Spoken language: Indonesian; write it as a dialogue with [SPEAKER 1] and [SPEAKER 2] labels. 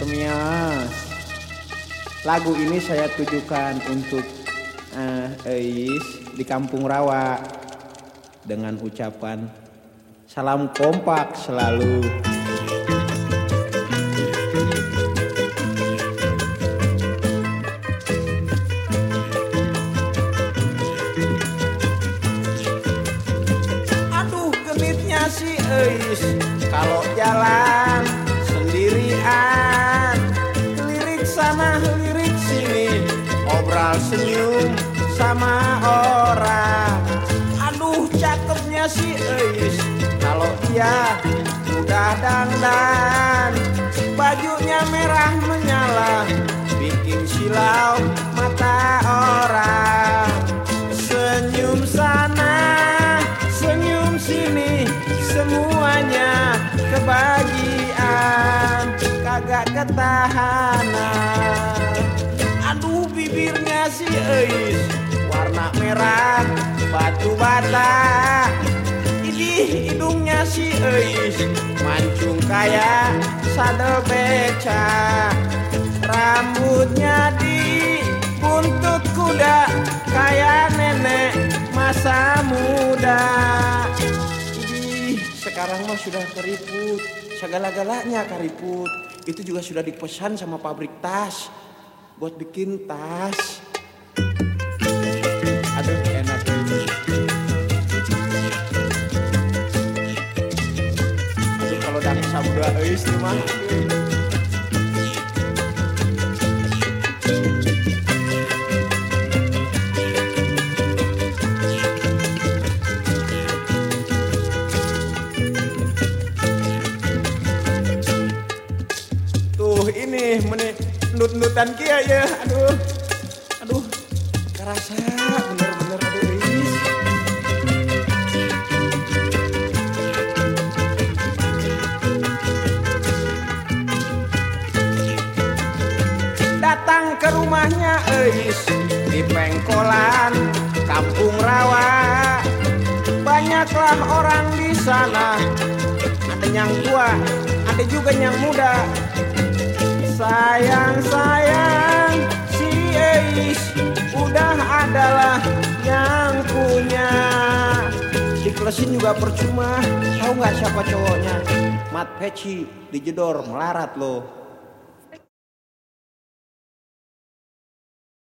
[SPEAKER 1] Permias. Lagu ini saya tujukan untuk uh, Eis di Kampung Rawa dengan ucapan salam kompak selalu. Aduh genitnya si Eis kalau jalan sendirian. Lirik sana lirik sini obral senyum sama orang aduh cakepnya si Eis kalau dia udah dandan. Bajunya merah menyala bikin silau mata orang senyum sana kagak ketahanan. Aduh bibirnya si Eis warna merah batu bata. Ini hidungnya si Eis mancung kayak sade beca. Rambutnya di buntut kuda kayak nenek masa muda. Sekarang mah sudah keriput segala-galanya keriput itu juga sudah dipesan sama pabrik tas. Buat bikin tas. Aduh enak. Ini aduh kalau dari samudra eis nih mah ini menit nut-nutan kia ya. Aduh. Aduh. Kerasa. Bener-bener aduh datang ke rumahnya Eis di pengkolan kampung rawa. Banyaklah orang di sana. Ada yang tua ada juga yang muda sayang sayang si Eis udah adalah yang punya. Dikelesin juga percuma. Tahu nggak siapa cowoknya? Mat Peci dijedor melarat loh